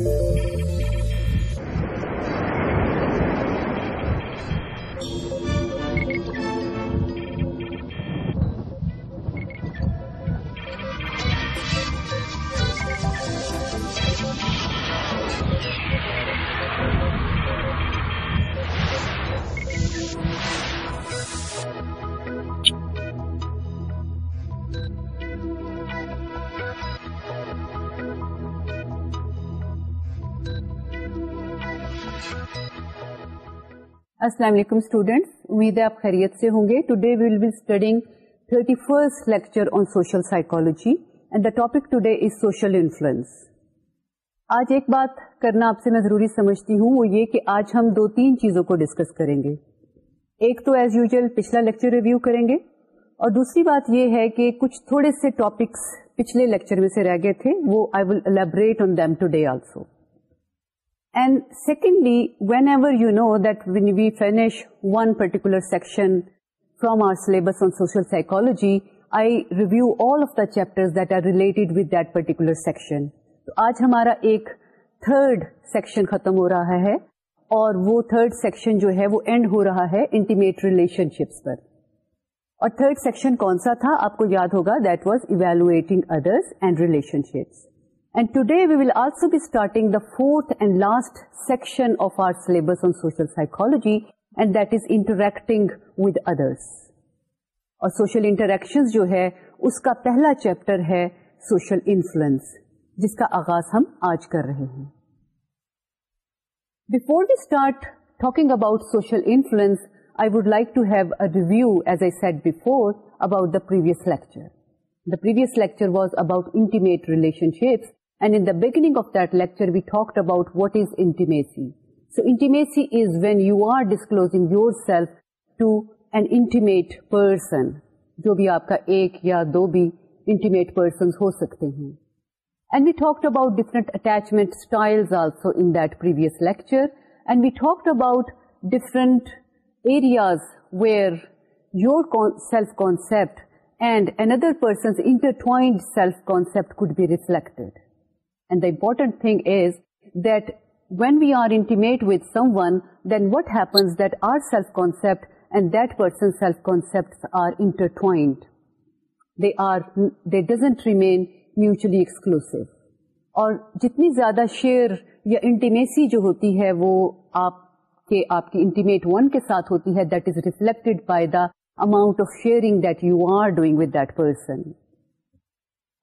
Thank you. السلام علیکم students امید ہے آپ خیریت سے ہوں گے today we'll be studying thirty first lecture on social psychology and the topic today is social influence آج ایک بات کرنا آپ سے میں ضروری سمجھتی ہوں وہ یہ کہ آج ہم دو تین چیزوں کو ڈسکس کریں گے ایک تو ایز یوزل پچھلا لیکچر ریویو کریں گے اور دوسری بات یہ ہے کہ کچھ تھوڑے سے ٹاپکس پچھلے لیکچر میں سے رہ گئے تھے وہ I will elaborate on them today also whenever you know that one we finish one particular section from our syllabus on social psychology I review all of the chapter section تو آج ہمارا ایک third section ختم ہو رہا ہے اور وہ third section جو ہے وہ اینڈ ہو رہا ہے انٹیمیٹ ریلیشن شپس پر اور تھرڈ سیکشن کون سا تھا آپ کو یاد ہوگا that was evaluating others and relationships and today we will also be starting the four and last section of our syllabus and that is interacting with others اور social interaction جو ہے اس کا پہلا chapter ہے social influence جس کا آغاز ہم آج کر رہے ہیں before we start talking about social influence I would like to have a review as a set before about the previous lecture the previous lecture was about intimate relationships and Bector we talk about what is aunty so intimacy when you are disclosing your self to anti جو بھی آپ کا ایک یا دو بھی aunty ہو سکتے ہیں mutually جتنی زیادہ شیئر یا انٹیمیسی جو ہوتی ہے وہ کے ساتھ ہوتی ہے that is reflect by the amount of sharing that you are doing with person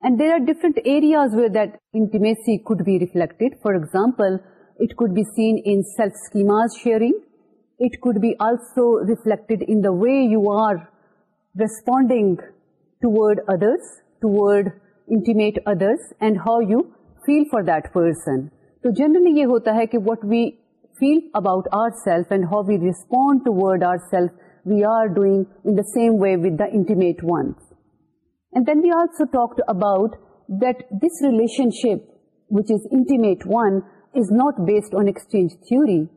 and there are different areas with intimacy could be reflect for example it could be seen self sharing it could be also reflected in way you are responding others other and how you feel for the person تو generally یہ ہوتا ہے کہ what we feel about our self and how we respond to word our self we are doing in the same way with داٹی ones And then we also talked about that this relationship, which is intimate one, is not based on exchange theory.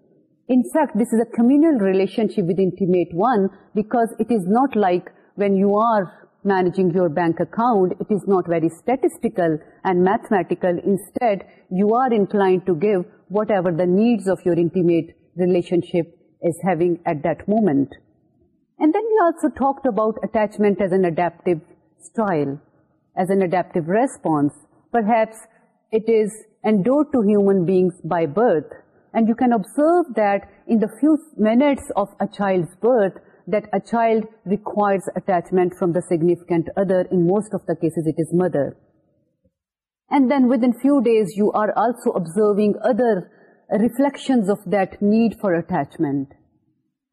In fact, this is a communal relationship with intimate one, because it is not like when you are managing your bank account, it is not very statistical and mathematical. Instead, you are inclined to give whatever the needs of your intimate relationship is having at that moment. And then we also talked about attachment as an adaptive style as an adaptive response. Perhaps it is endured to human beings by birth, and you can observe that in the few minutes of a child's birth, that a child requires attachment from the significant other. In most of the cases, it is mother. And then within few days, you are also observing other reflections of that need for attachment.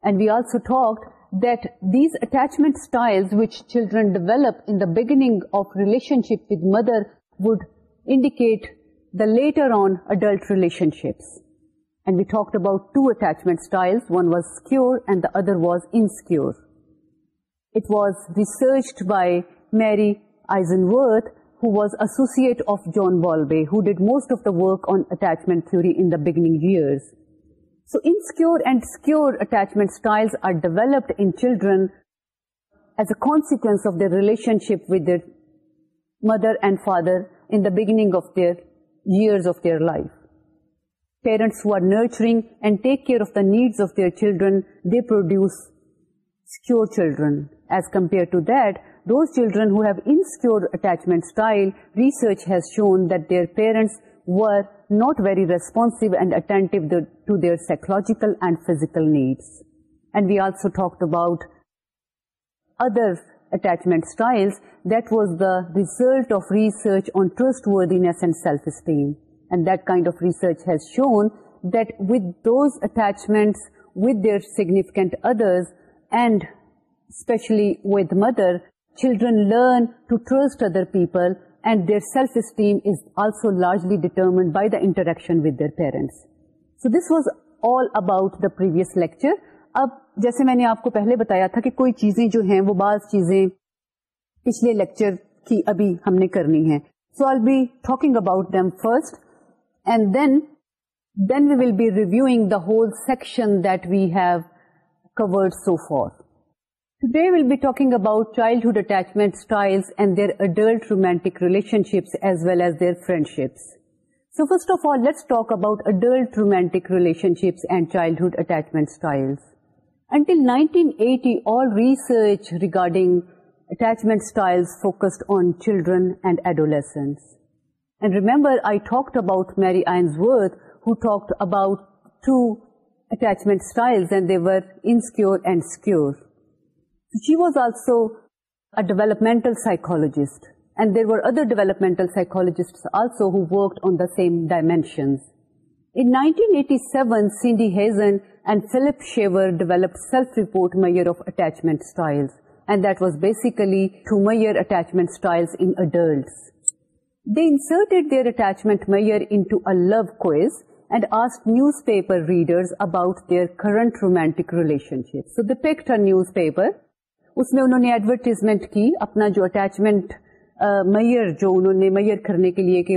And we also talked that these attachment styles which children develop in the beginning of relationship with mother would indicate the later on adult relationships. And we talked about two attachment styles. One was secure and the other was insecure. It was researched by Mary Eisenworth, who was associate of John Bowlby, who did most of the work on attachment theory in the beginning years. So insecure and secure attachment styles are developed in children as a consequence of their relationship with their mother and father in the beginning of their years of their life. Parents who are nurturing and take care of the needs of their children, they produce secure children. As compared to that, those children who have insecure attachment style, research has shown that their parents were not very responsive and attentive to their psychological and physical needs. And we also talked about other attachment styles. That was the result of research on trustworthiness and self-esteem. And that kind of research has shown that with those attachments, with their significant others, and especially with mother, children learn to trust other people and their self esteem is also largely determined by the interaction with their parents so this was all about the previous lecture اب جیسے میں نے آپ کو پہلے بتایا تھا کہ کوئی چیزیں جو ہیں وہ بعض چیزیں پچھلے لیکچر کی ابھی ہم نے کرنی ہے so I be talking about them first and then then we will be reviewing the whole section that we have cover so four Today we'll be talking about childhood attachment styles and their adult romantic relationships as well as their friendships. So first of all, let's talk about adult romantic relationships and childhood attachment styles. Until 1980, all research regarding attachment styles focused on children and adolescents. And remember, I talked about Mary Ainsworth, who talked about two attachment styles, and they were insecure and secure. She was also a developmentalist and there were other developmental dead their attachment mayor love could ask newspaper readers about their current romantic relationship so the picked a newspaper اس میں انہوں نے advertisement کی اپنا جو attachment mayor جو انہوں نے میئر کرنے کے لیے کہ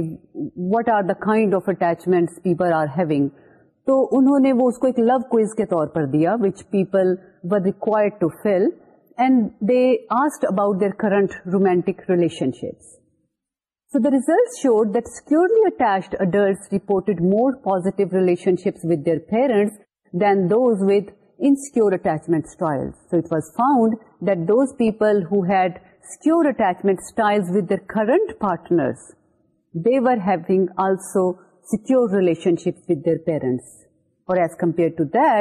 what are the kind of attachment people are having تو انہوں نے وہ اس کو ایک لو کوئز کے طور پر دیا وچ پیپل و require to fill and they asked about their current romantic relation ships so the result showed that secured reported more positive relationships with their parents than those with ورٹیچمنٹ style so it was found people who had secure attachment current partner relation اور as compare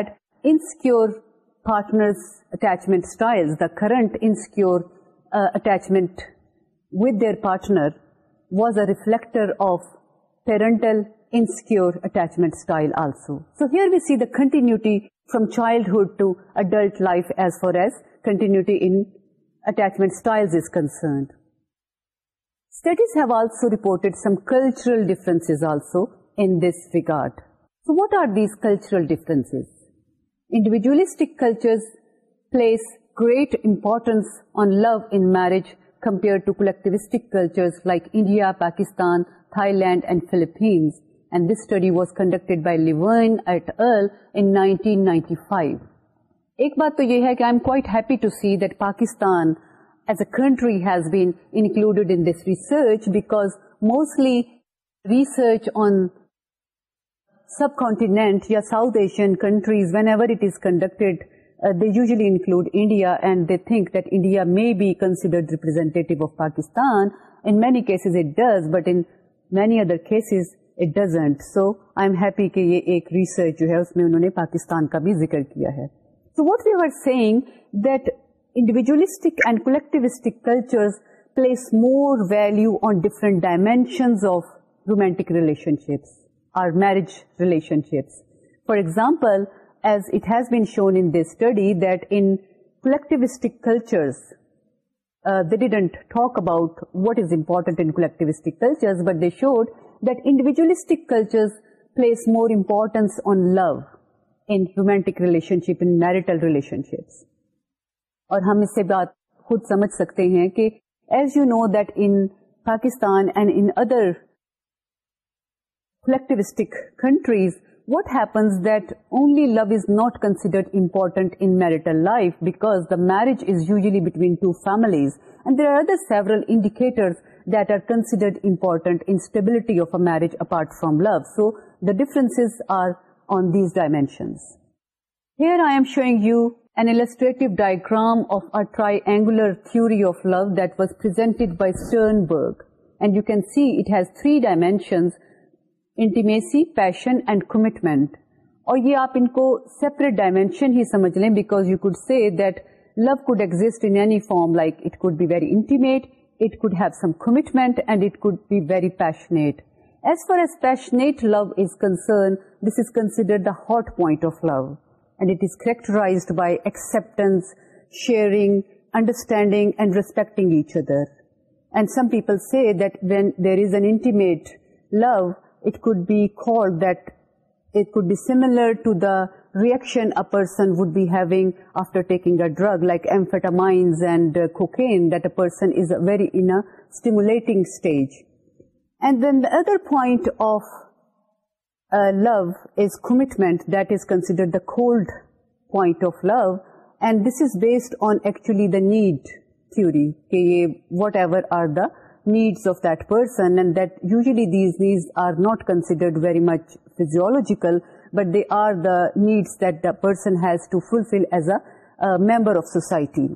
partners attachment style the current int with their partner was a reflector of parental insecure attachment style also so here we see the continuity from childhood to adult life as far as continuity in attachment styles is concerned. Studies have also reported some cultural differences also in this regard. So what are these cultural differences? Individualistic cultures place great importance on love in marriage compared to collectivistic cultures like India, Pakistan, Thailand and Philippines. And this study was conducted by Lane ایٹینٹی five ایک بات تو یہ ہے کہ I am کوپی to see داکستان as a country has been included in this research mostly research on subcontinent یا south Asian countries whenever it is conducted include India and they think that India may be considered represent of Pakistan it doesn't so I am happy کہ یہ ایک research جو ہے اس میں انہوں نے پاکستان کا بھی ذکر کیا ہے so what you are seeing that individualistic and collectivistic culture place more value on different dimensions of romantic relationships or marriage relationships for example as it has been shown in this study that in collectivistic cultures they didn't talk about what is important in collectivistic but they showed that individualistic culture place more importance on love and ہیومیٹک relationship in marital relation شپ اور ہم اس سے بات خود سمجھ سکتے ہیں کہ as you know that in Pakistan and in other collectivistic countries what happens that only love is not considered important in marital life because the marriage is usually between two families, and there are other several indicators that are considered important in stability of a marriage apart from love. So the differences are on these dimensions. Here I am showing you an illustrative diagram of a triangular theory of love that was presented by Sternberg. And you can see it has three dimensions intimacy passion and commitment اور یہ آپ ان کو separate dimension ہی سمجھ لیں because you could see love could could be very passionate as far as passionate love is concern this is characterized by acceptance sharing understanding and respecting each other and some people say that when there is an intimate love It could be called that it could be similar to the reaction a person would be having after taking a drug like amphetamines and uh, cocaine, that a person is very in a stimulating stage. And then the other point of uh, love is commitment, that is considered the cold point of love, and this is based on actually the need theory, whatever are the need of that person and دوژلی these needs are not considered very much physiological but they are the needs that person has to fulfil as a member of society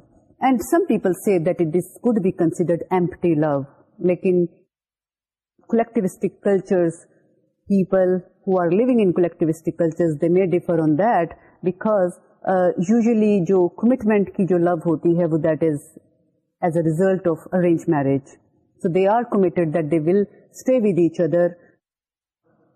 and some people say that it could be considered empty love لیکن cultures people who are لوگ culture on that because usually جو commitment کی جو love ہوتی ہے result of arrange marriage So they are committed that they will stay with each other,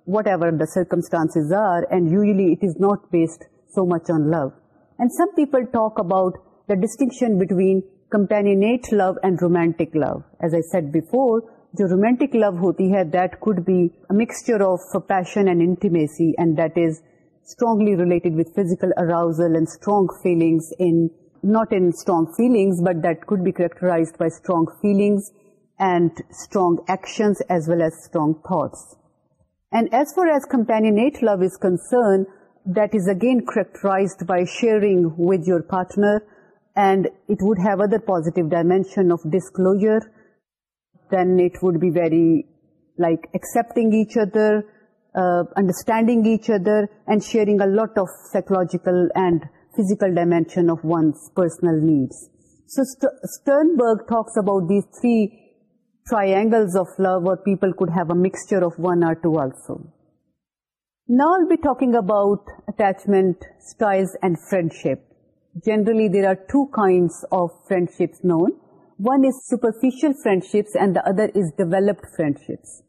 whatever the circumstances are, and usually it is not based so much on love. And some people talk about the distinction between companionate love and romantic love. As I said before, jo romantic love hoti hai, that could be a mixture of passion and intimacy, and that is strongly related with physical arousal and strong feelings in, not in strong feelings, but that could be characterized by strong feelings and strong actions as well as strong thoughts. And as far as companionate love is concerned, that is again characterized by sharing with your partner, and it would have other positive dimension of disclosure. Then it would be very like accepting each other, uh, understanding each other, and sharing a lot of psychological and physical dimension of one's personal needs. So Sternberg talks about these three triangles of love, or people could have a mixture of one or two also. Now I'll be talking about attachment styles and friendship. Generally, there are two kinds of friendships known. One is superficial friendships and the other is developed friendships.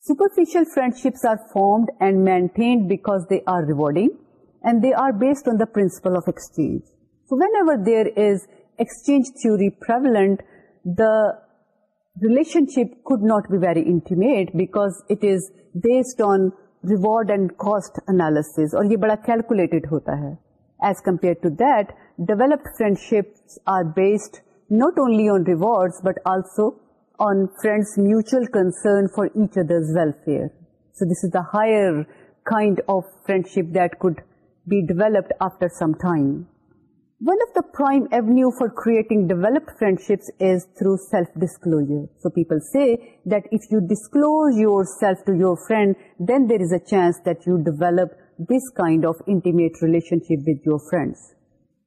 Superficial friendships are formed and maintained because they are rewarding and they are based on the principle of exchange. So whenever there is exchange theory prevalent, the relationship could not be very intimate because based on reward and cost analysis اور یہ بڑا calculated ہوتا ہے as compare developed friendships are based not only but also on friends mutual concern for each others welfare so this is the higher kind of friendship that could be developed after some تھا One of the prime avenue for creating developed friendships is through self-disclosure. So people say that if you disclose yourself to your friend, then there is a chance that you develop this kind of intimate relationship with your friends.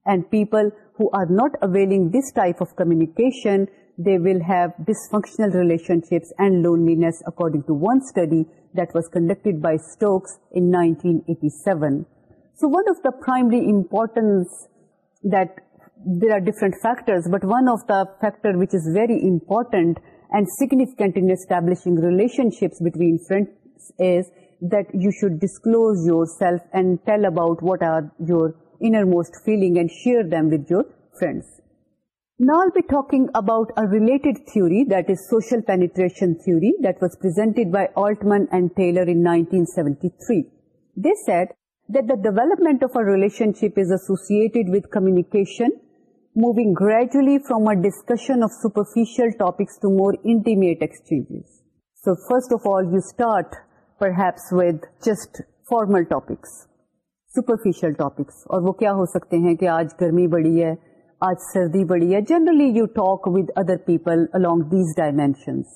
And people who are not availing this type of communication, they will have dysfunctional relationships and loneliness, according to one study that was conducted by Stokes in 1987. So one of the primary importance that there are different factors, but one of the factor which is very important and significant in establishing relationships between friends is that you should disclose yourself and tell about what are your innermost feeling and share them with your friends. Now I'll be talking about a related theory, that is social penetration theory, that was presented by Altman and Taylor in 1973. They said that the development of a relationship is associated with communication moving gradually from a discussion of superficial so first of all you start perhaps with just formal topical topics اور وہ کیا ہو سکتے ہیں کہ آج گرمی بڑی ہے آج سردی بڑی ہے generally you talk with other people along these dimensions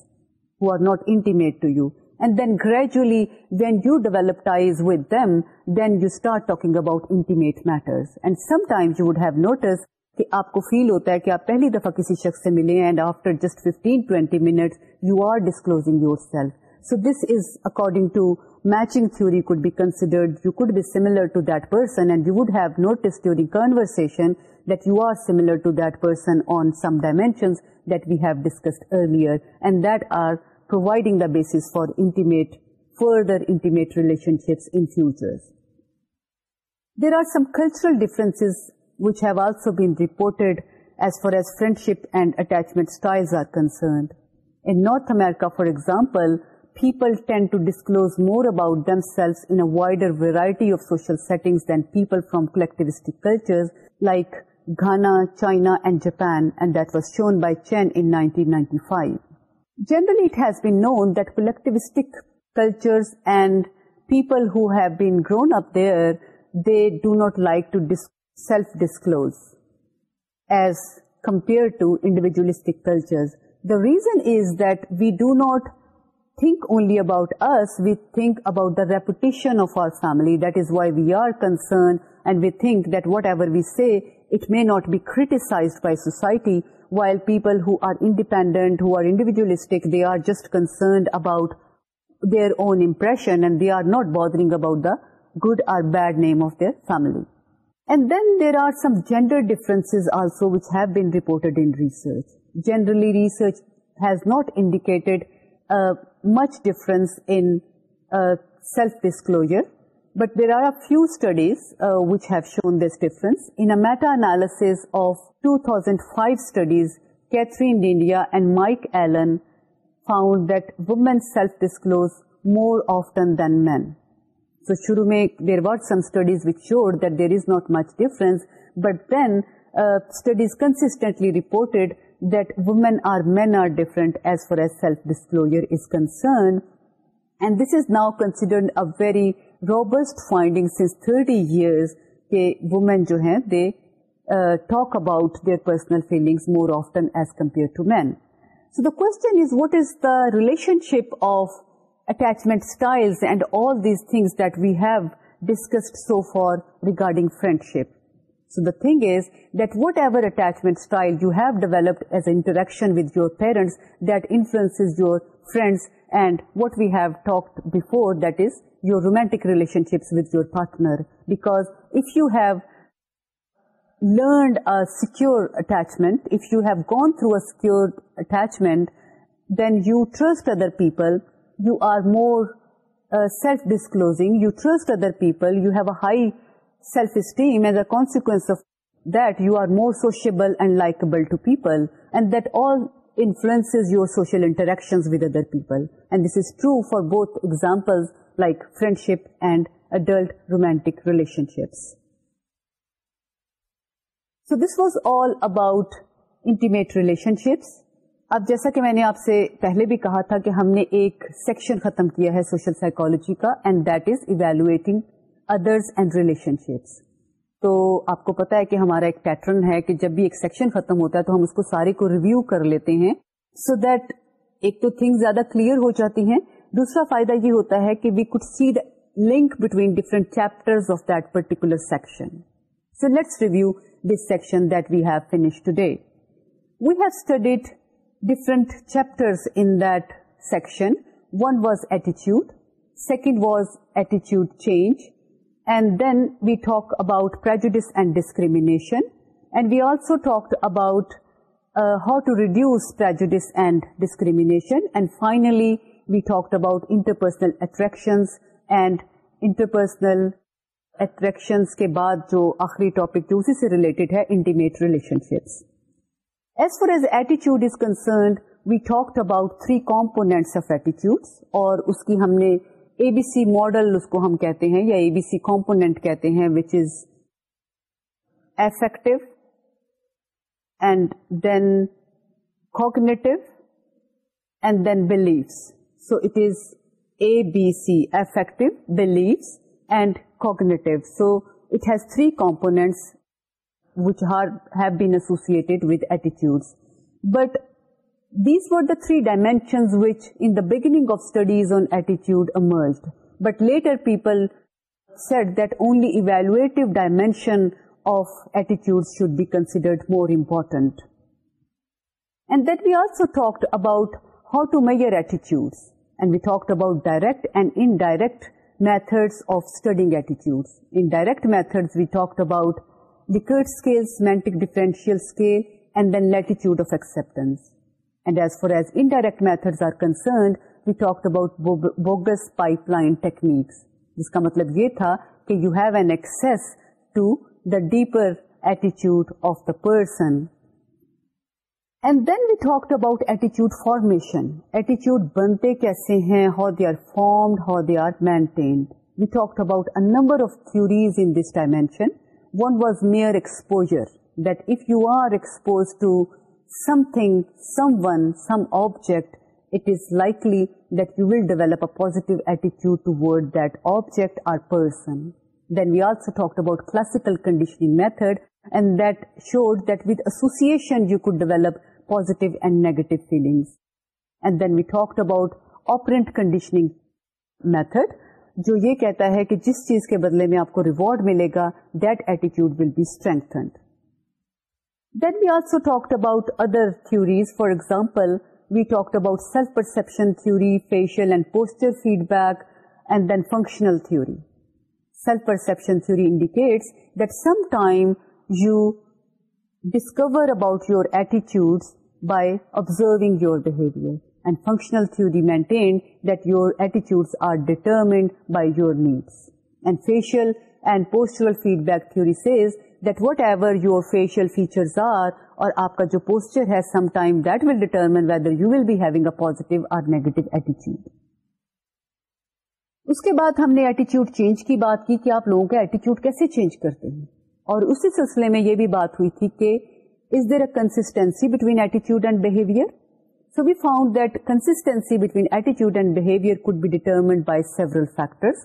who are not intimate to you and then gradually when you develop ties with them then you start talking about انٹیرائمز یو ووڈ ہیو نوٹس کہ آپ کو فیل ہوتا ہے کہ آپ پہلی دفعہ کسی شخص سے ملے and after just fifteen twenty minute you are disclosing your self so this is according to matching theory could be considered you could be similar to that person and you would have notice during conversation that you are similar to that person on some dimensions that we have discussed earlier and that are providing the basis for further intimate relationships in future. There are some cultural differences which have also been reported as far as friendship and attachment styles are concerned. In North America, for example, people tend to disclose more about themselves in a wider variety of social settings than people from collectivistic cultures like Ghana, China, and Japan, and that was shown by Chen in 1995. Generally, it has been known that collectivistic cultures and people who have been grown up there, they do not like to self-disclose as compared to individualistic cultures. The reason is that we do not think only about us, we think about the reputation of our family. That is why we are concerned, and we think that whatever we say, it may not be criticized by society, while people who are independent, who are individualistic, they are just concerned about their own impression and they are not bothering about the good or bad name of their family. And then there are some gender differences also which have been reported in research. Generally, research has not indicated uh, much difference in uh, self-disclosure but there are a few studies uh, which have shown this difference. In a meta-analysis of 2005 studies, Catherine D'India and Mike Allen found that women self-disclose more often than men. So, there were some studies which showed that there is not much difference, but then uh, studies consistently reported that women or men are different as far as self-disclosure is concerned. And this is now considered a very robust findings since 30 years that women jo hai, they uh, talk about their personal feelings more often as compared to men. So the question is, what is the relationship of attachment styles and all these things that we have discussed so far regarding friendship? So the thing is that whatever attachment style you have developed as interaction with your parents, that influences your friends and what we have talked before, that is your romantic relationships with your partner. Because if you have learned a secure attachment, if you have gone through a secure attachment, then you trust other people, you are more uh, self-disclosing, you trust other people, you have a high self esteem as a sociable and likeable to people and that all influence your social social interaction with other and for both example like both examples and adult and relation ships so this was all about intimate relation ships اب جیسا کہ میں نے آپ سے پہلے بھی کہا تھا کہ ہم نے ایک سیکشن ختم کیا ہے سوشل سائیکولوجی کا and that is evaluating others and relation ships تو آپ کو پتا ہے کہ ہمارا ایک پیٹرن ہے کہ جب بھی ایک سیکشن ختم ہوتا ہے تو ہم اس کو سارے کو ریویو کر لیتے ہیں سو دیٹ ایک تو تھنگ زیادہ کلیئر ہو جاتی ہیں دوسرا فائدہ یہ ہوتا ہے کہ وی کڈ the link between different chapter of that particular section so let's review this section that we we have to day have studied different chapter in that section one was ایٹیچیوڈ second was ایٹیچیوڈ change and then we talk about Persian and we also talk about how to ریڈیوسکرینیشن and finally we talk about interpersonal and interpersonal کے بعد جو آخری topic تھے اسی سے related ہے intimate relationships as far as ایٹیچیوڈ is concerned we talk about three components of eighty اور اس کی ہم نے اے بی سی ماڈل اس کو ہم کہتے ہیں یا اے بی سی کمپونیٹ کہتے ہیں which is affective and and then then so it is A B C affective believe and cognitive so it has three components which are have associated with attitudes but These were the three dimensions which in the beginning of studies on attitude emerged. But later people said that only evaluative dimension of attitudes should be considered more important. And then we also talked about how to measure attitudes. And we talked about direct and indirect methods of studying attitudes. In direct methods, we talked about Likert scale, semantic differential scale, and then latitude of acceptance. And as far as in direct method are concerned we talk about bogus pipe line technique جس کا مطلب یہ تھا کہ you have an x to the deeper ایٹیچیوڈ of the person and then we talk about ایٹیچیوڈ formation ایٹیچیوڈ بنتے کیسے ہیں how they are formed how they are میں number of theories N this dimension one was mere exposure date if you are expose to something someone some object it is likely will develop a positive ایٹیچیوڈ toward that object or person then we also talk about classical conditioning method and that showed that with association you could develop and and negative And and then we talk about conditioning conditioning method جو یہ کہتا ہے کہ جس چیز کے بدلے میں آپ کو ریوارڈ ملے گا that attitude will be strengthened Then we also talked about other theories. For example, we talked about self-perception theory, facial and posture feedback, and then functional theory. Self-perception theory indicates that sometime you discover about your attitudes by observing your behavior. And functional theory maintained that your attitudes are determined by your needs. And facial and postural feedback theory says that whatever your facial features are اور آپ کا جو posture ہے اس کے بعد ہم نے ایٹیچیوڈ change کی بات کی کہ آپ لوگوں کا ایٹیچیوڈ کیسے چینج کرتے ہیں اور اسی سلسلے میں یہ بھی بات ہوئی تھی کہ از دیر اے consistency between ایٹیچیوڈ and behaviour ایٹیچیوڈ and behaviour factor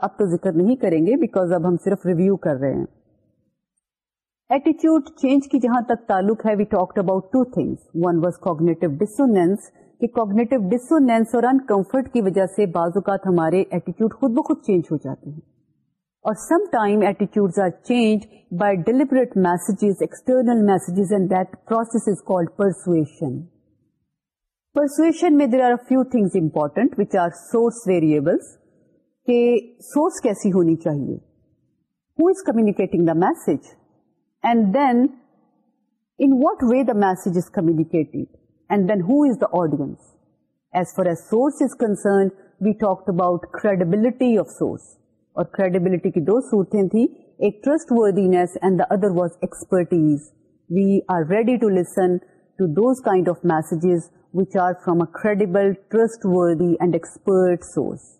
اب تو ذکر نہیں کریں گے بیکاز اب ہم صرف ریویو کر رہے ہیں ایٹیچیوڈ چینج کی جہاں تک تعلق ہے we talk about two things one was cognitive dissonance کہ کوگنیٹو ڈسونینس اور انکمفرٹ کی وجہ سے بعض اوقات ہمارے ایٹیچیوڈ خود بخود چینج ہو جاتے ہیں اور سم ٹائم ایٹیچیوڈ are change by deliberate messages external messages and that process is called persuasion persuasion میں there are a few things important which are source variables کہ سورس کیسی ہونی چاہیے who is communicating the message audience we talk about credibility اور دو صورتیں تھیں ایک trust the other was expertise we are ready to kind of messages which are a credible trust وردی and expert source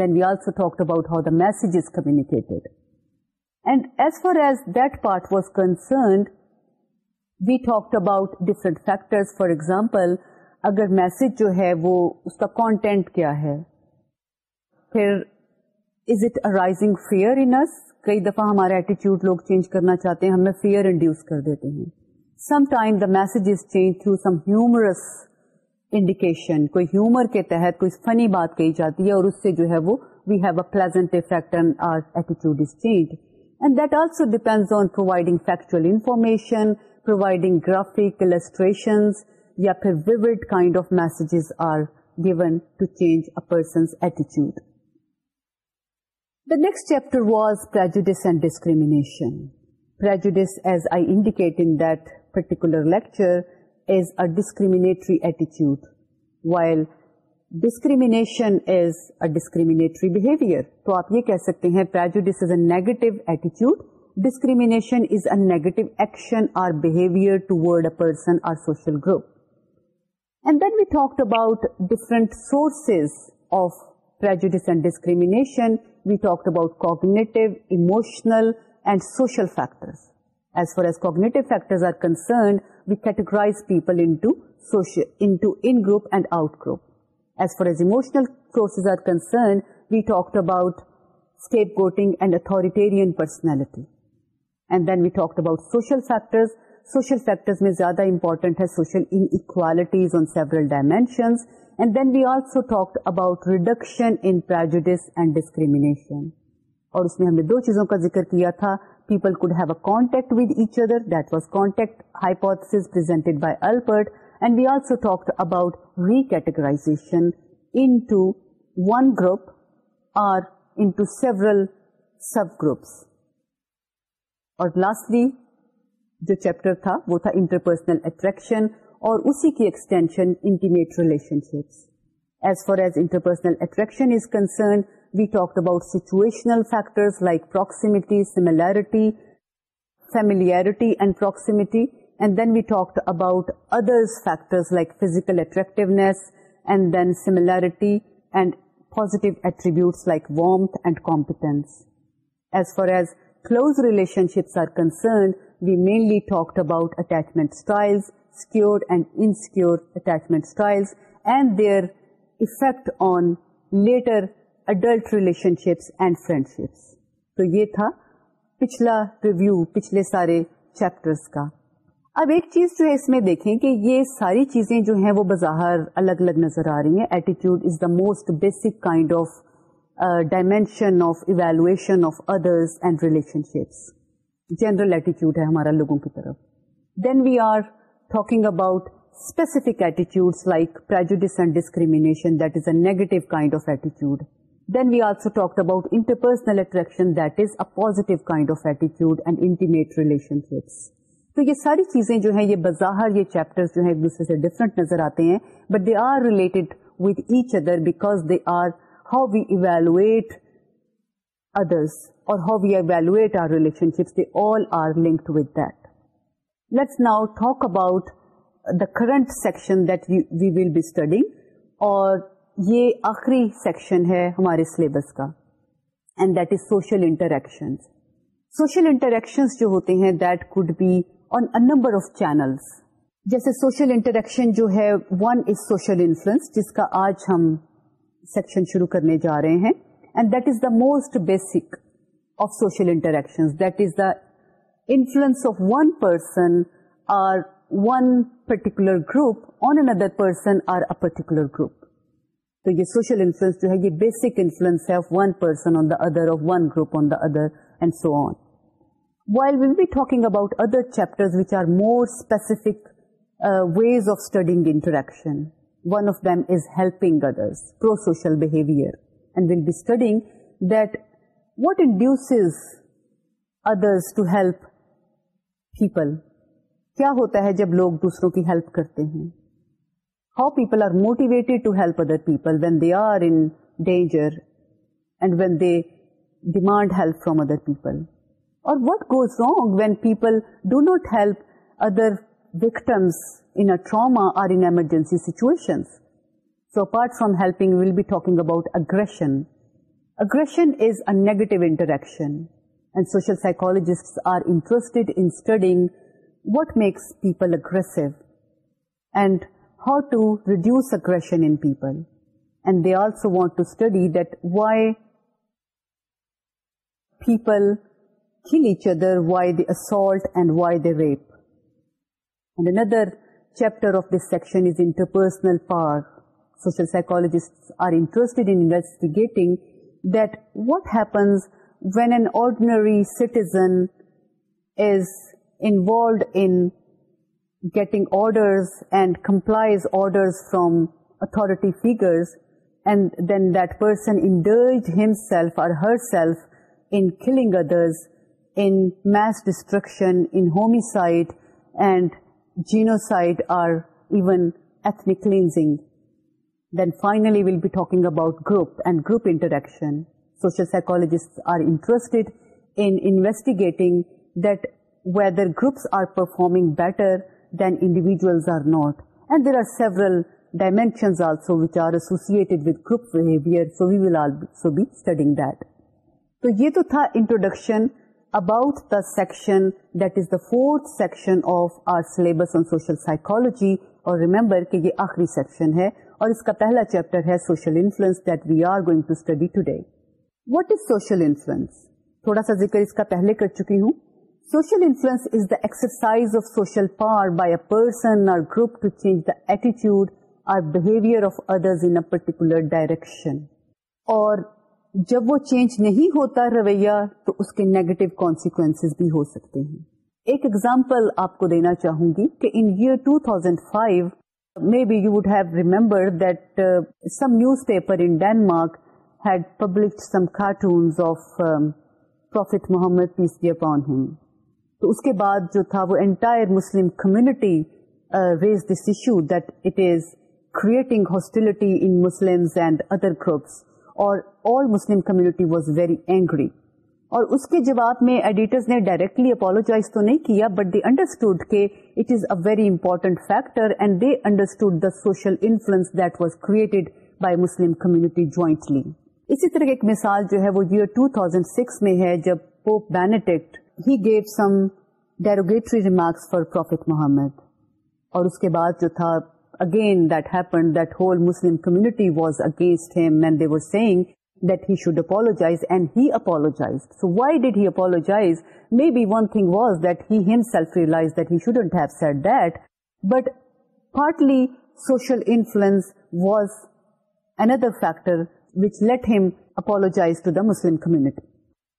then we also talk about how the message communicated and as far as that part was concerned we talk about different factor for example اگر message جو ہے وہ اس کا content کیا ہے ہمارے ایٹیچیوڈ لوگ چینج کرنا چاہتے ہیں ہمیں فیئر انڈیوس کر دیتے ہیں some time the message is change through some humorous indication کوئی ہیومر کے تحت کوئی فنی بات کہی جاتی ہے اور اس سے جو ہے وہ we have اےزنٹ is change And that also depends on providing factual information, providing graphic illustrations, ya phir vivid kind of messages are given to change a person's attitude. The next chapter was prejudice and discrimination. Prejudice, as I indicate in that particular lecture, is a discriminatory attitude, while discrimination is a ڈسکریم behaviour تو آپ یہ کہہ سکتے ہیں prejudice is a negative ایٹیچیوڈ discrimination is a negative action or behaviour toward a person or social group and then we talk about different sources of prejudice and discrimination we talk about cognitive emotional and social factor as far as cognitive factors we categorize people group and out group as far as emotional sources are concerned we talk about scapegoating and authoritarian personality and then we talk about social factors social factors میں زیادہ important ہے social inequalities on several dimensions and then we also talk about reduction in prejudice and discrimination اور اس میں ہم نے دو چیزوں کا ذکر کیا تھا people could have a contact with each other that was called hypothesis پرائے Allport and we also talk about recategorization group several sub groups اور اسی کی extension intimate relationships as far as interpersonal attraction is concern we talk about situational factor like proximity similarity similarity and proximity physical attractiveness then similarity and positive attribute like warm and competence as far as close relation شیپسرڈ we mean talk about attachment secure and insecure attachment style and their effect on later adult relationships and friendships تو یہ تھا پچھلا review پچھلے سارے chapter کا اب ایک چیز جو ہے اس میں دیکھیں کہ یہ ساری چیزیں جو ہیں وہ بظاہر الگ الگ نظر آ رہی ہیں attitude is the most basic kind of dimension of of evaluation others and relation ships general attitude ہے ہمارا لوگوں کی طرف then we are talking about specific attitude like and discrimination that is a negative kind of attitude then we also talk about interpersonal attraction that is a kind of and intimate relation ships تو یہ ساری چیزیں جو ہیں یہ بظاہر یہ chapter جو ہیں ایک دوسرے سے ڈفرنٹ نظر آتے ہیں but they are related with with each other because they they are are are how how we we evaluate evaluate others اور relationships all linked that let's now talk about the current section that we will be studying اور یہ آخری section ہے ہمارے syllabus کا and that is social interaction social interaction جو ہوتے ہیں that could be number of channels جیسے سوشل انٹریکشن جو ہے ون از سوشل انفلوئنس جس کا آج ہم سیکشن شروع کرنے جا رہے ہیں and that is the most basic of social interaction that is the influence of one person or one particular group on N other person or a particular group تو یہ سوشل انفلوئنس جو ہے یہ بیسک انفلوئنس ہے of of one person on the other one group on the other and so on why will be talking about other chapter which are more specific ways of studying interaction one of them is helping other socials others to help people کیا ہوتا ہے جب لوگ دوسروں کی help کرتے ہیں how people are motivated to help other people when they are in danger and when they demand help from other people Or what goes wrong when people do not help other victims in a trauma or in emergency situations? So apart from helping, we'll be talking about aggression. Aggression is a negative interaction, and social psychologists are interested in studying what makes people aggressive and how to reduce aggression in people. And they also want to study that why people assault and why the rape and other chapter of this section par socialising دیکنز when and ordinary citizen is and انٹنگ order order from authority figures and then that person himself or herself انگ others شن social psychologists whether groups better than individual or not and there are several dimensions with گروپیٹ تو یہ تو تھا introduction about the section that is the fourth section of our syllabus اور remember یہ آخری section ہے اور اس کا پہلا چیپٹر ہے social influence we are going to study today what is social influence تھوڑا سا ذکر اس کا پہلے کر چکی ہوں social influence is the exercise of social power by a person or group to change داٹیچیوڈ or behaviour of a particular direction اور جب وہ چینج نہیں ہوتا رویہ تو اس کے نیگیٹو کانسیکوینس بھی ہو سکتے ہیں ایک ایگزامپل آپ کو دینا چاہوں گی کہ in year two thousand five میں be you would have remember that some newspaper in Denmark had public some cartoons of prophet Muhammad peace be D اپ تو اس کے بعد جو تھا وہ entire Muslim community raise this issue that it is creating hostility in Muslim and other groups اور all Muslim community was very angry اور اس کے جواب میں ایڈیٹرز نے ڈائریکٹلی اپالوجائز تو نہیں کیا بٹ دے انڈرسٹوڈ کہ it is a very important factor and they understood the social influence that was created by Muslim community jointly اسی طرح کی ایک مثال جو ہے وہ ایئر 2006 میں ہے جب Pope Benedict he gave some derogatory remarks for prophet محمد اور اس کے بعد جو تھا again that happened, that whole Muslim community was against him and they were saying that he should apologize, and he apologized. So why did he apologize? Maybe one thing was that he himself realized that he shouldn't have said that, but partly social influence was another factor which let him apologize to the Muslim community.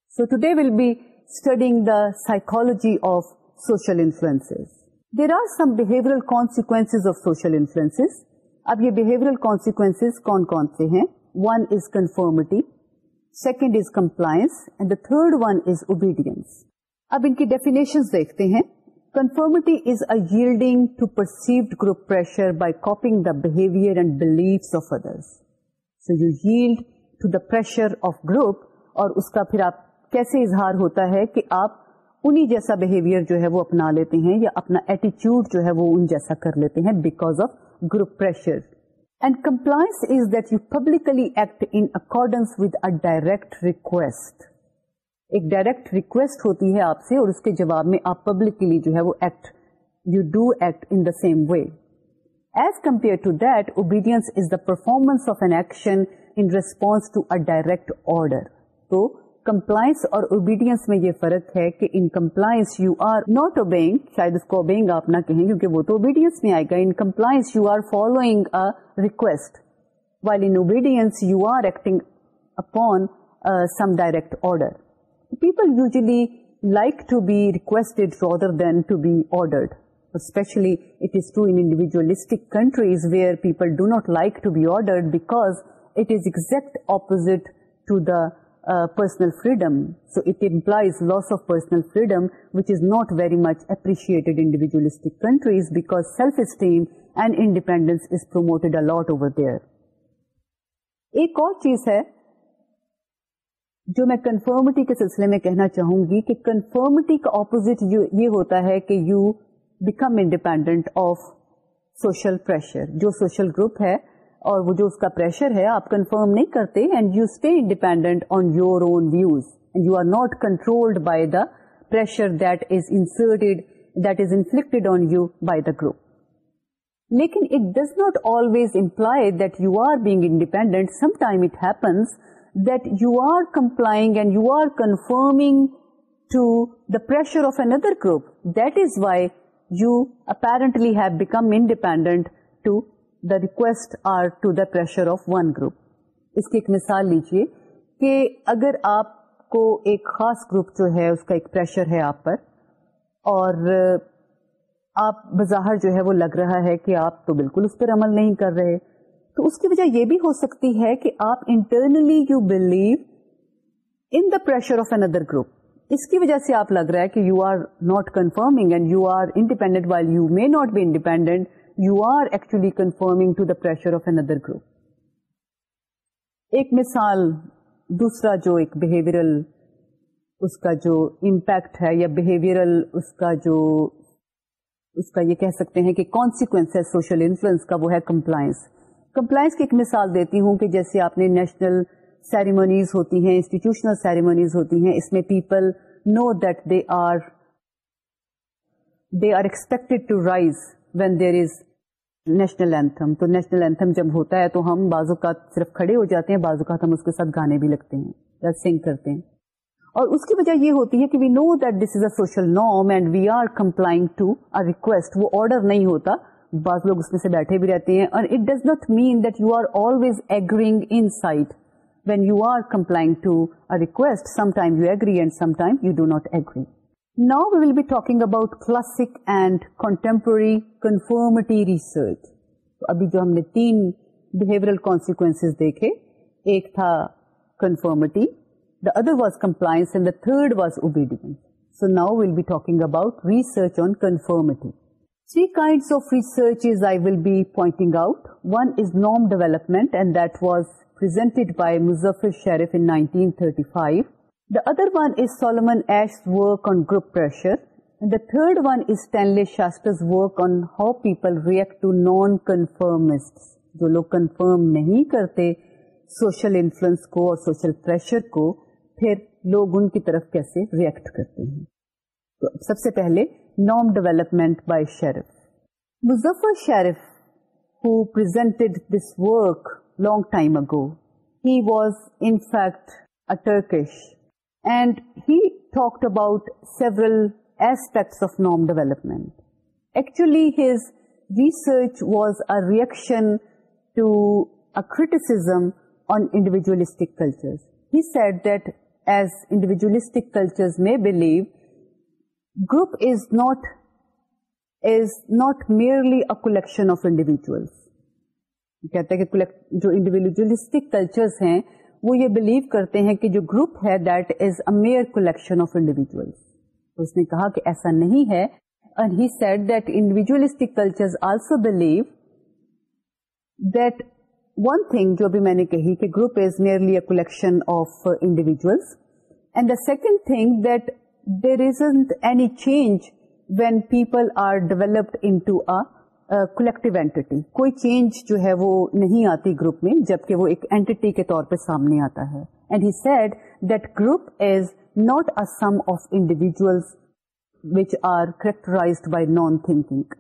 So today we'll be studying the psychology of social influences. دیر آرہلوینس اب یہ کون کون سے ہیں third one is obedience اب ان کی definition دیکھتے ہیں conformity is a yielding to perceived group by copying the behaviour and beliefs of others so you yield to the pressure of group اور اس کا پھر آپ کیسے اظہار ہوتا ہے کہ آپ انہی جیسا بہیویئر جو ہے وہ اپنا لیتے ہیں یا اپنا ایٹیچیوڈ جو ہے وہ ان جیسا کر لیتے ہیں because of group pressure and compliance is that you publicly act in accordance with a direct request ایک ڈائریکٹ ریکویسٹ ہوتی ہے آپ سے اور اس کے جواب میں آپ پبلکلی جو ہے وہ act you do act in the same way as compare to that obedience is the performance of an action in response to a direct order تو کمپلائنس اور اوبیڈینس میں یہ فرق ہے کہ in compliance you are not obeying شاید اس کو اوبینگ آپ نہ کہیں کیونکہ وہ تو اوبیڈینس میں آئے گا in compliance you are following a request while in obedience you are acting upon some direct order people usually like to be requested rather than to be ordered especially it is to countries where people do not like to be ordered because it is exact opposite to the personal freedom so it implies loss of personal freedom which is not very much appreciated individualist countries because self esteem and independence is promoted a lot over there ایک اور چیز ہے جو میں conformity کے سلسلے میں کہنا چاہوں گی کہ کنفرمٹی کا اپوزٹ یہ ہوتا ہے کہ you become independent of social pressure جو سوشل گروپ ہے اور وہ جو اس کا پریشر ہے آپ کنفرم نہیں کرتے and you stay dependent on your own views and you are not control by the pressure that is inserted that is inflicted on you by the group لیکن it does not always imply that you are being independent some time it happens that you are complying and you are conforming to the pressure of اندر group that is why you apparently have become independent to request are to the pressure of one group اس کی ایک مثال لیجیے کہ اگر آپ کو ایک خاص گروپ جو ہے اس کا ایک پریشر ہے آپ پر اور آپ بظاہر جو ہے وہ لگ رہا ہے کہ آپ تو بالکل اس پر عمل نہیں کر رہے تو اس کی وجہ یہ بھی ہو سکتی ہے کہ آپ internally you believe in the pressure of اندر گروپ اس کی وجہ سے آپ لگ رہا ہے کہ you are not conforming and you are independent while you may not be independent you are actually conforming to the pressure of اندر گروپ ایک مثال دوسرا جو امپیکٹ ہے یا اس اس کا کا جو یہ کہہ سکتے ہیں کہ کانسیکوینس ہے سوشل انفلوئنس کا وہ ہے کمپلائنس کمپلائنس کی ایک مثال دیتی ہوں کہ جیسے آپ نے نیشنل سیریمنیز ہوتی ہیں انسٹیٹیوشنل سیریمنیز ہوتی ہیں اس میں people know that they are they are expect rise when is national تو نیشنل اینتھم جب ہوتا ہے تو ہم بعض اوقات صرف کھڑے ہو جاتے ہیں بعض اوقات ہم اس کے ساتھ گانے بھی لگتے ہیں یا سنگ کرتے ہیں اور اس کی وجہ یہ ہوتی ہے کہ we know that this is a social norm and we are complying to a request وہ آرڈر نہیں ہوتا بعض لوگ اس میں سے بیٹھے بھی رہتے ہیں اور it does not mean that you are always agreeing in sight when you are complying to a request some time you agree and some time you do not agree now will be talking about classic and contemporary conformity research ابھی جو ہم نے تینسیکس دیکھے ایک تھا conformity the other was compliance and the third was obedience so now will be talking about research on conformity three kinds of research as I will be pointing out one is نام development and that was پرائی Muzafer Sherif in nineteen The other one is Solomon Ash's work on group pressure. And the third one is Stanley is work on how people react to non-conformists. جو لوگ confirm نہیں کرتے social influence کو اور social pressure کو پھر لوگ ان کی طرف کیسے ریئیکٹ کرتے ہیں سب سے پہلے نام development by Sherif Muzafer Sherif ہُوزینٹ this work long time ago he was in fact Turkish talk about several aspects of نام development actually reaction on individualistic میں believe group is not as not merely a collection of individuals کہتے ہیں جو individualistic culture ہیں وہ یہ blue کرتے ہیں کہ جو گروپ ہے that is a mere collection of individual اس نے کہا کہ ایسا نہیں ہے and he that that individualistic culture also believe one thing جو بھی میں نے کہی کہ group is merely a collection of individuals and the second thing that there is any change when people are developed into a collect anti کوئی change جو ہے وہ نہیں آتی گروپ میں جبکہ وہ ایک اینٹی کے طور پہ سامنے آتا ہے and he said that group is not a sum of which are by non thinking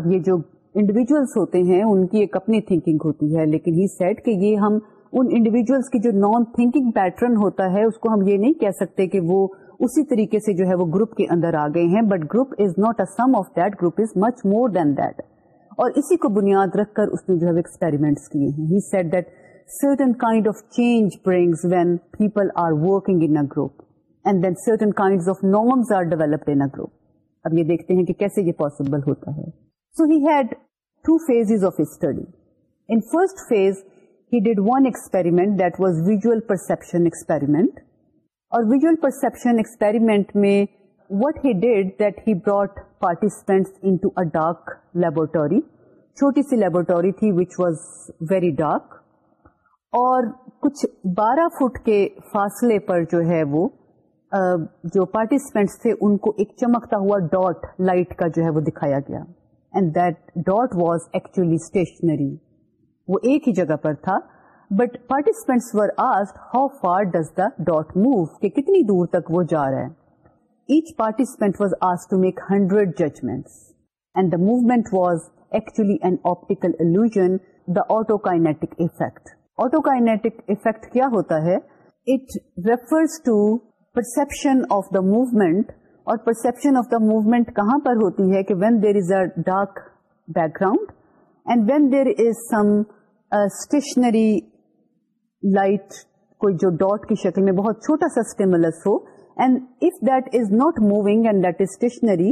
اب یہ جو انڈیویجلس ہوتے ہیں ان کی ایک اپنی تھنکنگ ہوتی ہے لیکن ہی کہ یہ ہم ان انڈیویجلس کی جو نان تھنکنگ پیٹرن ہوتا ہے اس کو ہم یہ نہیں کہہ سکتے کہ وہ اسی طریقے سے جو ہے وہ گروپ کے اندر آ گئے ہیں but group is not a sum of that group is much more than that اور اسی کو بنیاد رکھ کر اس نے جو ہے ایکسپیریمنٹس کیے ہیں he said that certain kind of change brings when people are working in group and then certain kind of norms are developed in group اب یہ دیکھتے ہیں کہ کیسے یہ پاسبل ہوتا ہے so had two phase of study in first phase he did one experiment that was visual perception experiment اور ویژل پرسپشن ایکسپیریمنٹ میں what he did that he brought participants into dark laboratory چھوٹی سی laboratory تھی which was very dark اور کچھ بارہ fit کے فاصلے پر جو ہے وہ جو پارٹیسپینٹس تھے ان کو ایک چمکتا ہوا ڈاٹ لائٹ کا جو ہے وہ دکھایا گیا and that dot was actually stationary وہ ایک ہی جگہ پر تھا but participants were asked how far does the dot move کہ کتنی دور تک وہ جا رہا ہے ایچ پارٹیسپینٹ واز آس to make hundred judgment the movement was actually an optical illusion the autokinetic effect autokinetic effect کیا ہوتا ہے it refers to perception of the movement اور پرسپشن آف دا موومینٹ کہاں پر ہوتی ہے کہ when there is a dark background and when there is some stationary light کوئی جو ڈاٹ کی شکل میں بہت چھوٹا سا اسٹیملس ہو and if that is not moving and that is stationary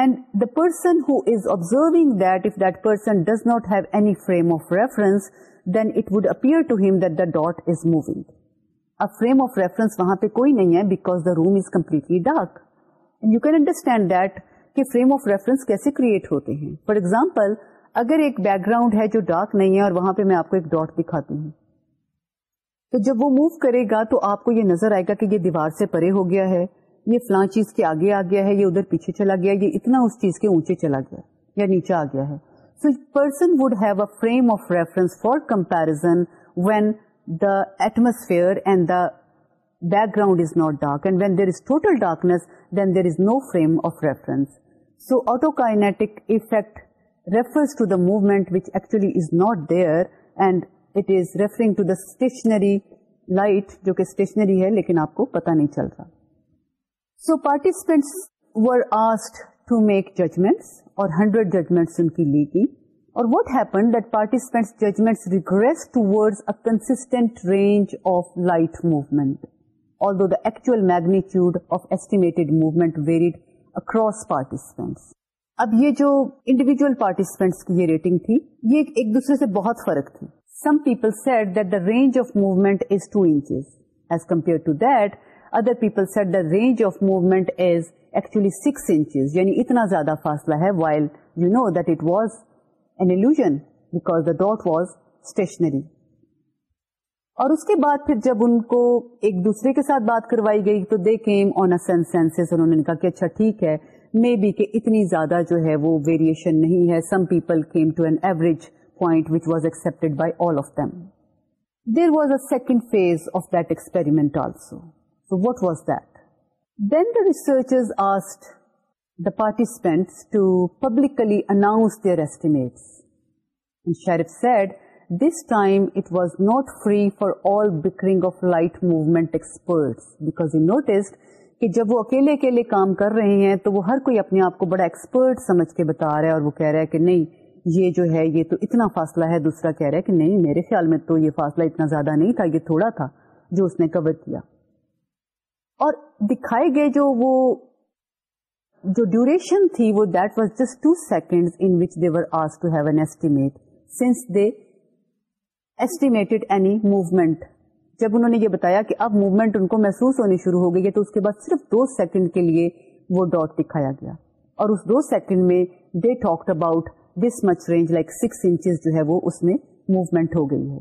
and the person who is observing that if that person does not have any frame of reference then it would appear to him that the dot is moving اب frame of reference وہاں پہ کوئی نہیں ہے because the room is completely dark and you can understand that کہ frame of reference کیسے create ہوتے ہیں فار ایگزامپل اگر ایک بیک گراؤنڈ ہے جو ڈارک نہیں ہے اور وہاں پہ میں آپ کو ایک ڈاٹ دکھاتی ہوں تو جب وہ موو کرے گا تو آپ کو یہ نظر آئے گا کہ یہ دیوار سے پرے ہو گیا ہے یہ فلاں چیز کے آگے آ گیا گیا ہے یہ یہ ادھر پیچھے چلا اتنا اس چیز کے اونچے چلا گیا یا نیچے آ گیا ہے so person would have a frame of reference for comparison when the atmosphere and the background is not dark and when there is total darkness then there is no frame of reference so autokinetic effect refers to the movement which actually is not there and it is referring to the stationary light جو کہ stationery ہے لیکن آپ کو پتا نہیں چل رہا so participants were asked to make judgments اور ہنڈریڈ ججمنٹس ان کی لی گئی اور what happen that participants judgments regress to constant range of light although the actual magnitude of estimated movement varied across participants. اب یہ جو انڈیویجل پارٹیسپینٹس کی یہ ریٹنگ تھی یہ ایک دوسرے سے بہت فرق تھی some people said that the range of movement is two inches as compare to that other people said the range of movement is actually six inches یعنی اتنا زیادہ فاصلہ ہے ڈاٹ واز اسٹیشنری اور اس کے بعد پھر جب ان کو ایک دوسرے کے ساتھ بات کروائی گئی تو دے کہ اچھا ٹھیک ہے مے بی کہ اتنی زیادہ جو ہے وہ ویریشن نہیں ہے some people came to an average کہ جب وہ اکیلے اکیلے کام کر رہے ہیں تو وہ ہر کوئی اپنے آپ کو بڑا ایکسپرٹ سمجھ کے بتا رہا ہے اور وہ کہہ رہا ہے کہ نہیں یہ جو ہے یہ تو اتنا فاصلہ ہے دوسرا کہہ رہا ہے کہ نہیں میرے خیال میں تو یہ فاصلہ اتنا زیادہ نہیں تھا یہ تھوڑا تھا جو اس نے کور کیا اور دکھائے گئے جو وہ جو ڈیوریشن تھی وہ that was just to two second in which as have an estimate since they any movement جب انہوں نے یہ بتایا کہ اب موومینٹ ان کو محسوس ہونی شروع ہو گئی ہے تو اس کے بعد صرف دو سیکنڈ کے لیے وہ ڈاٹ دکھایا گیا اور اس دو سیکنڈ میں they talk about this much range like 6 inches جو ہے وہ اس میں موومینٹ ہو گئی ہے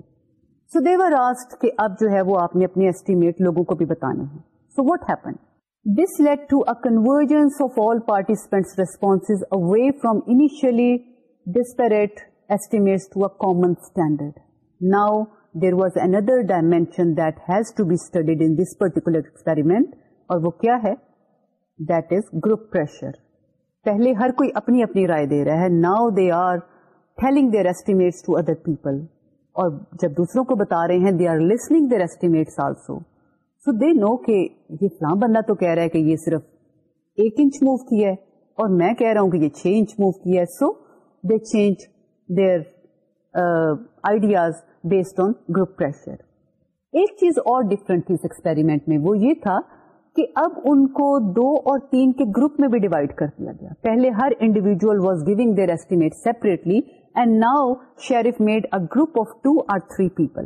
سو دیور آسٹ کہ اب جو ہے وہ آپ نے اپنے ایسٹیمیٹ لوگوں کو بھی بتانے ہیں so what happen this led to a convergence of all participants response away from initially disparate estimate to a common standard now there was another dimension that has to be studied in this particular experiment اور وہ کیا ہے that is group pressure پہلے ہر کوئی اپنی اپنی رائے دے رہا ہے now they are telling their estimates to other people اور جب دوسروں کو بتا رہے ہیں they are listening their estimates also so they know کہ یہ فلاں بندہ تو کہہ رہا ہے کہ یہ صرف ایک انچ موو کیا ہے اور میں کہہ رہا ہوں کہ یہ چھ انچ موو کیا ہے so they change their ideas based on group pressure ایک چیز اور ڈفرنٹ تھی اس ایکسپیریمنٹ میں وہ یہ تھا کہ اب ان کو دو اور تین کے گروپ میں بھی ڈیوائڈ کر دیا گیا پہلے ہر individual was giving their estimate separately and now Sherif made a group of two or three people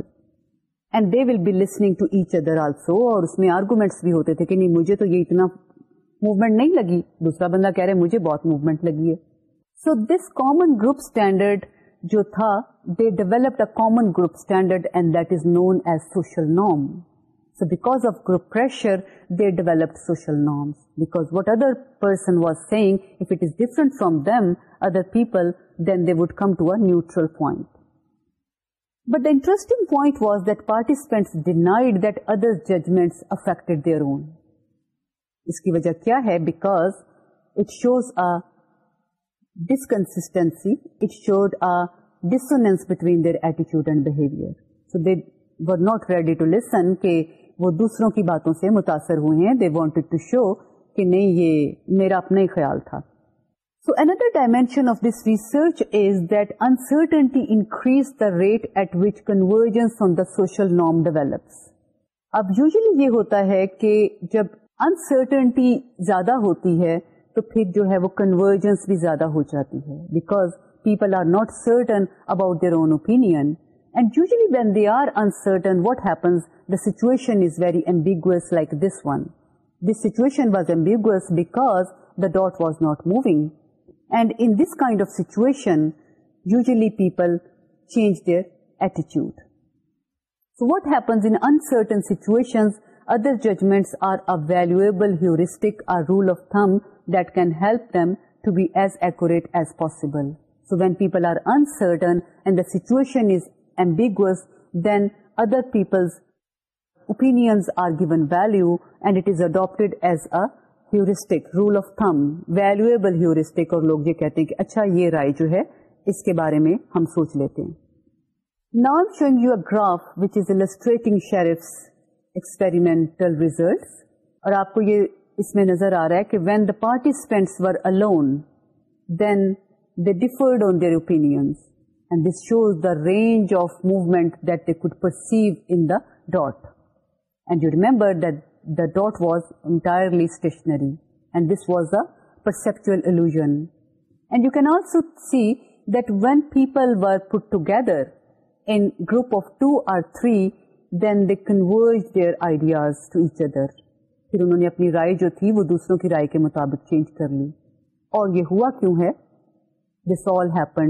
and they will be to each other also اور اس میں آرگومینٹس بھی ہوتے تھے کہ نہیں مجھے تو یہ اتنا موومنٹ نہیں لگی دوسرا بندہ کہہ رہے مجھے بہت موومنٹ لگی ہے so this common group standard جو تھا they developed a common group standard and that is known as social norm So because of group pressure, they developed social norms. Because what other person was saying, if it is different from them, other people, then they would come to a neutral point. But the interesting point was that participants denied that others' judgments affected their own. اس کی وجہ کیا ہے because it shows a ڈسکنسٹینسی it should a dissonance between their ایٹیچیوڈ and behaviour so they were not ready to listen کہ وہ دوسروں کی باتوں سے متاثر ہوئے ہیں دے وانٹ ٹو شو کہ نہیں یہ میرا اپنا ہی خیال تھا so another dimension of this research is that uncertainty increase the rate at which convergence on the social norm develops اب یوزلی یہ ہوتا ہے کہ جب انسرٹنٹی زیادہ ہوتی ہے تو پھر جو ہے وہ کنورجنس بھی زیادہ ہو جاتی ہے because people are not certain about their own opinion And usually when they are uncertain, what happens? The situation is very ambiguous, like this one. This situation was ambiguous because the dot was not moving. And in this kind of situation, usually people change their attitude. So what happens in uncertain situations? Other judgments are a valuable heuristic, a rule of thumb that can help them to be as accurate as possible. So when people are uncertain and the situation is ambiguous, then other people's opinions are given value and it is adopted as a heuristic, rule of thumb, valuable heuristic. And people say, okay, this right is, let's think about this. About Now I'm showing you a graph which is illustrating Sheriff's experimental results. اور آپ کو یہ اس میں نظر آ رہا ہے کہ when the participants were alone then they differed on their opinions range of movement they کسی you ریمبرلی pro C then people ideas to each other پھر انہوں نے اپنی رائے جو تھی وہ دوسروں کی رائے کے مطابق چینج کر لی اور یہ ہوا کیوں ہے light of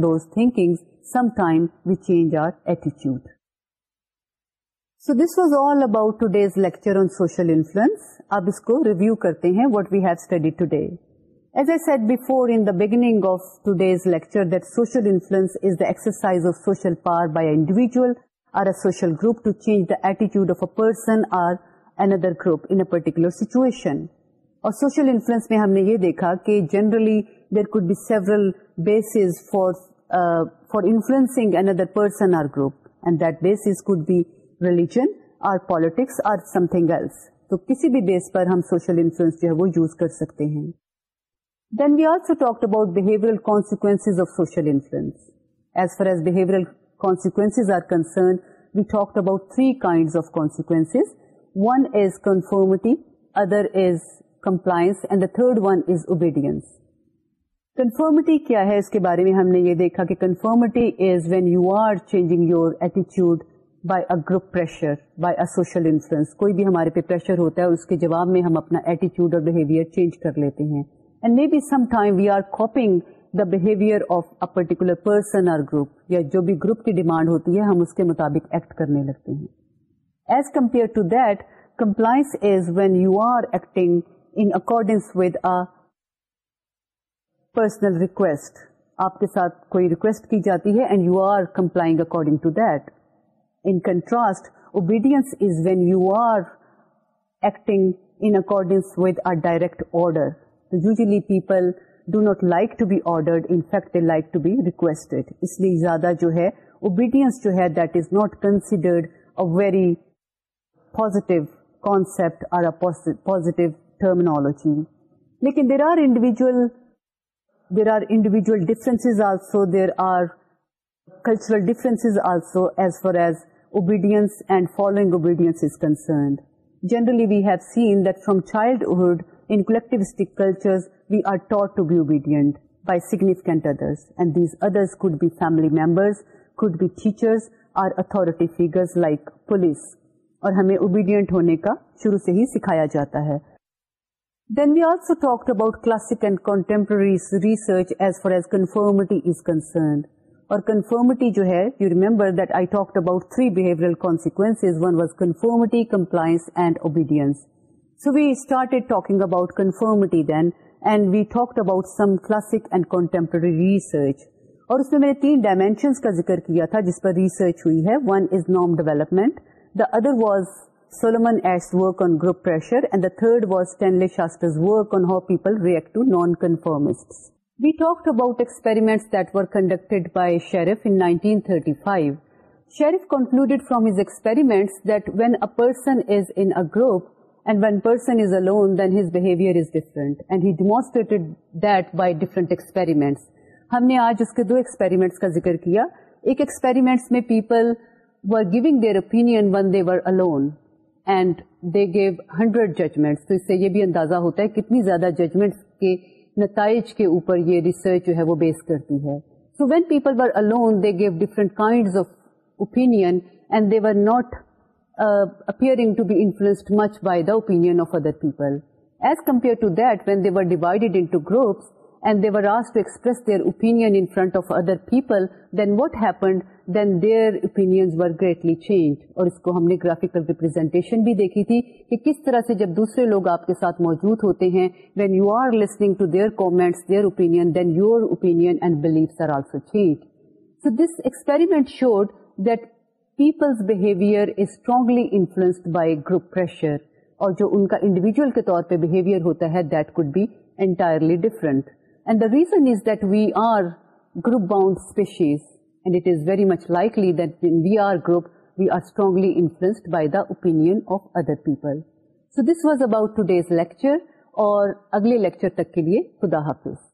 دنک some time we change our ایٹی so this was all about today's lecture on social آپ اس کو ریویو کرتے ہیں what we've study today as a for the beginning of today's lectures is the exercise of social power by individual or اوشل group to change داٹیچیوڈ of ارسن group situation اور social influence میں ہم نے یہ دیکھا generally there could be several bases for influence an other person or group and this religion or politics or something else تو کسی بھی بیس پر ہم سوشل انفلوئنس جو ہے وہ یوز کر سکتے ہیں then we about behaviour we talk about three kind of consequence one is conformity other is compliance and one is obedience conformity کیا ہے اس کے بارے میں ہم نے یہ دیکھا کہ conformity is when you are changing your attitude by a گروپرس کوئی بھی ہمارے پہ پرشر ہوتا ہے اس کے جواب میں ہم اپنا ایٹیچیوڈ اور بہیویئر چینج کر لیتے ہیں می be some time we are copying the behaviour of particular person or group یا جو بھی گروپ کی ڈیمانڈ ہوتی ہے ہم اس کے مطابق ایکٹ کرنے لگتے ہیں as compare to that compliance when you are acting personal request آپ کے ساتھ کوئی ریکویسٹ کی جاتی ہے ڈائریکٹ آرڈر تو usually people do not like to be order like to be requested اس لیے زیادہ جو ہے اوبیڈینس جو ہے that is not considered a very positive concept positive terminology لیکن there are individual there are individual differences also there are cultural differences also as far as obedience and following obedience is concerned generally we have seen that from childhood obedient by significant other and these others be family member teachers or authority figures like police اور ہمیں obedient ہونے کا شروع سے ہی سکھایا جاتا ہے then you also talk about classic and contemporaries research as far as conformity is concerned اور کنفرمٹی جو ہے you remember they talk about three behaviour conformity compliance and obedience so we started talking about conformity then and we talk about some classic and contemporary research اور اس میں میں نے تین dimensions کا ذکر کیا تھا جس پر ریسرچ ہوئی ہے ون از نام development the other was Solomon as work on group pressure and the third was ٹینلی شاسٹرز work on how people react to non conformist we talk about experiments that were conduct by Sherif in 1935 Sherif concluded from his experiments that when a person is in a group And when person is alone, then his behavior is different. And he demonstrated that by different experiments. ہم نے آج اس کے دو experiments کا ذکر کیا ایک experiments میں people were giving their opinion when they were alone and they gave hundred judgments تو اس سے یہ بھی اندازہ ہوتا ہے کتنی زیادہ ججمنٹس کے نتائج کے اوپر یہ ریسرچ جو ہے وہ بیس کرتی ہے so when people were alone they gave different kind of opinion and they were not اپئرفسڈ much by the opinion of other people as compare to that when they were divided group and they were opinion people then within then their opinion change اور اس کو ہم نے graphical representation بھی دیکھی تھی کہ کس طرح سے جب دوسرے لوگ آپ کے ساتھ موجود ہوتے ہیں when you are listening to their comment their opinion then you your opinion and beliefs change so this experiment showed دیکھ people's behaviour is strongly influenced by group pressure اور جو ان کا انڈیویجل کے طور پہ بہیویئر ہوتا ہے that could be entirely different and the reason is that we are group bound species and it is very much likely that we are group we are strongly influenced by the opinion of other people so this was about today's lecture اور اگلے lecture تک کے لیے خدا حافظ